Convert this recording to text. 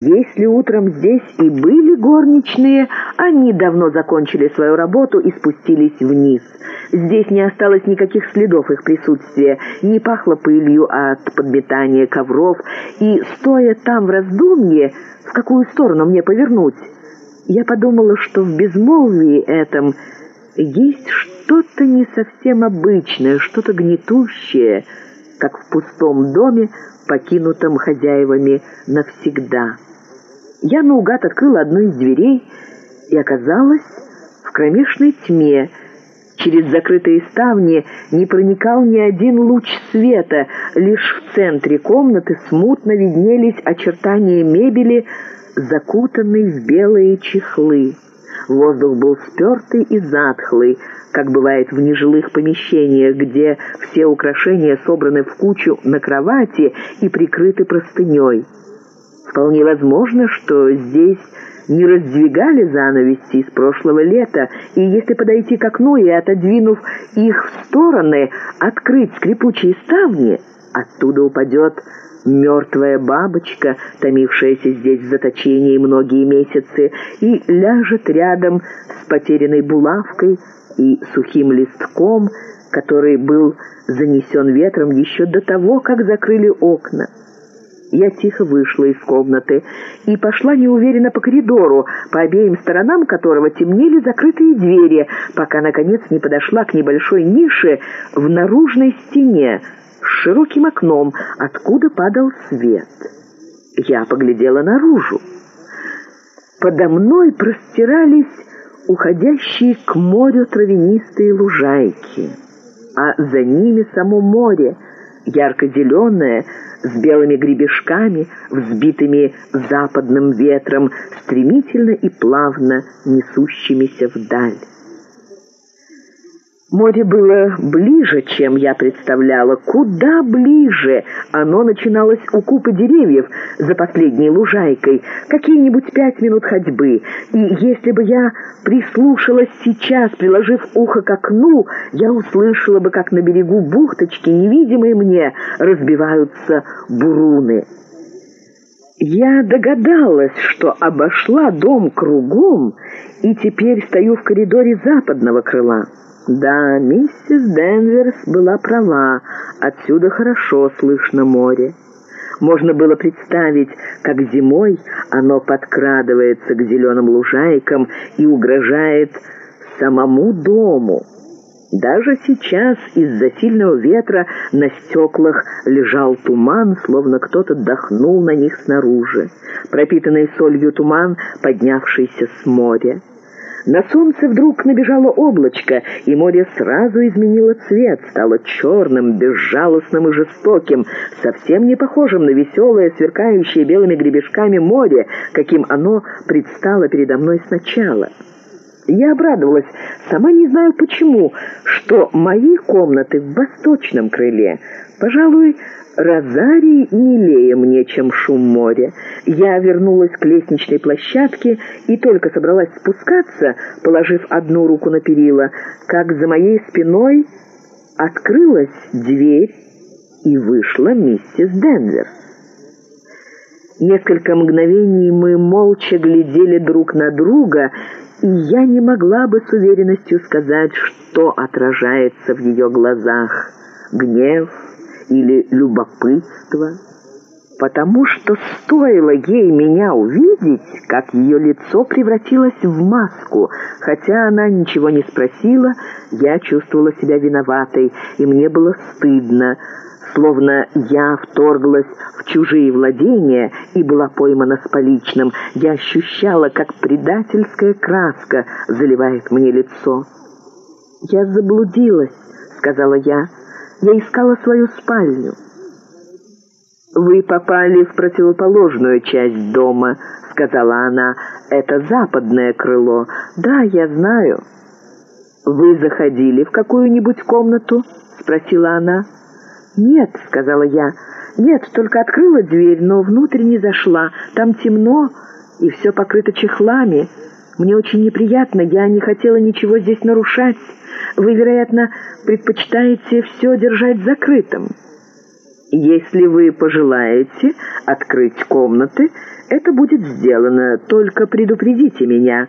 Если утром здесь и были горничные, они давно закончили свою работу и спустились вниз. Здесь не осталось никаких следов их присутствия, не пахло пылью от подметания ковров, и, стоя там в раздумье, в какую сторону мне повернуть, я подумала, что в безмолвии этом есть что-то не совсем обычное, что-то гнетущее, как в пустом доме, покинутом хозяевами навсегда. Я наугад открыла одну из дверей и оказалась в кромешной тьме. Через закрытые ставни не проникал ни один луч света, лишь в центре комнаты смутно виднелись очертания мебели, закутанной в белые чехлы. Воздух был спертый и затхлый, как бывает в нежилых помещениях, где все украшения собраны в кучу на кровати и прикрыты простыней. Вполне возможно, что здесь не раздвигали занавеси из прошлого лета, и если подойти к окну и, отодвинув их в стороны, открыть скрипучие ставни, оттуда упадет мертвая бабочка, томившаяся здесь в заточении многие месяцы, и ляжет рядом с потерянной булавкой и сухим листком, который был занесен ветром еще до того, как закрыли окна. Я тихо вышла из комнаты и пошла неуверенно по коридору, по обеим сторонам которого темнели закрытые двери, пока, наконец, не подошла к небольшой нише в наружной стене с широким окном, откуда падал свет. Я поглядела наружу. Подо мной простирались уходящие к морю травянистые лужайки, а за ними само море, ярко-зеленое, с белыми гребешками, взбитыми западным ветром, стремительно и плавно несущимися вдаль. Море было ближе, чем я представляла, куда ближе. Оно начиналось у купы деревьев за последней лужайкой, какие-нибудь пять минут ходьбы. И если бы я прислушалась сейчас, приложив ухо к окну, я услышала бы, как на берегу бухточки, невидимые мне, разбиваются буруны. Я догадалась, что обошла дом кругом и теперь стою в коридоре западного крыла. Да, миссис Денверс была права, отсюда хорошо слышно море. Можно было представить, как зимой оно подкрадывается к зеленым лужайкам и угрожает самому дому. Даже сейчас из-за сильного ветра на стеклах лежал туман, словно кто-то дохнул на них снаружи. Пропитанный солью туман, поднявшийся с моря. На солнце вдруг набежало облачко, и море сразу изменило цвет, стало черным, безжалостным и жестоким, совсем не похожим на веселое, сверкающее белыми гребешками море, каким оно предстало передо мной сначала. Я обрадовалась, сама не знаю почему, что мои комнаты в восточном крыле, пожалуй, Розарий милее мне, чем шум моря. Я вернулась к лестничной площадке и только собралась спускаться, положив одну руку на перила, как за моей спиной открылась дверь и вышла миссис Денвер. Несколько мгновений мы молча глядели друг на друга, и я не могла бы с уверенностью сказать, что отражается в ее глазах. Гнев, или любопытство, потому что стоило ей меня увидеть, как ее лицо превратилось в маску. Хотя она ничего не спросила, я чувствовала себя виноватой, и мне было стыдно, словно я вторглась в чужие владения и была поймана с поличным. Я ощущала, как предательская краска заливает мне лицо. «Я заблудилась», — сказала я, — я искала свою спальню. «Вы попали в противоположную часть дома», — сказала она. «Это западное крыло. Да, я знаю». «Вы заходили в какую-нибудь комнату?» — спросила она. «Нет», — сказала я. «Нет, только открыла дверь, но внутрь не зашла. Там темно, и все покрыто чехлами. Мне очень неприятно, я не хотела ничего здесь нарушать». Вы, вероятно, предпочитаете все держать закрытым. Если вы пожелаете открыть комнаты, «Это будет сделано, только предупредите меня».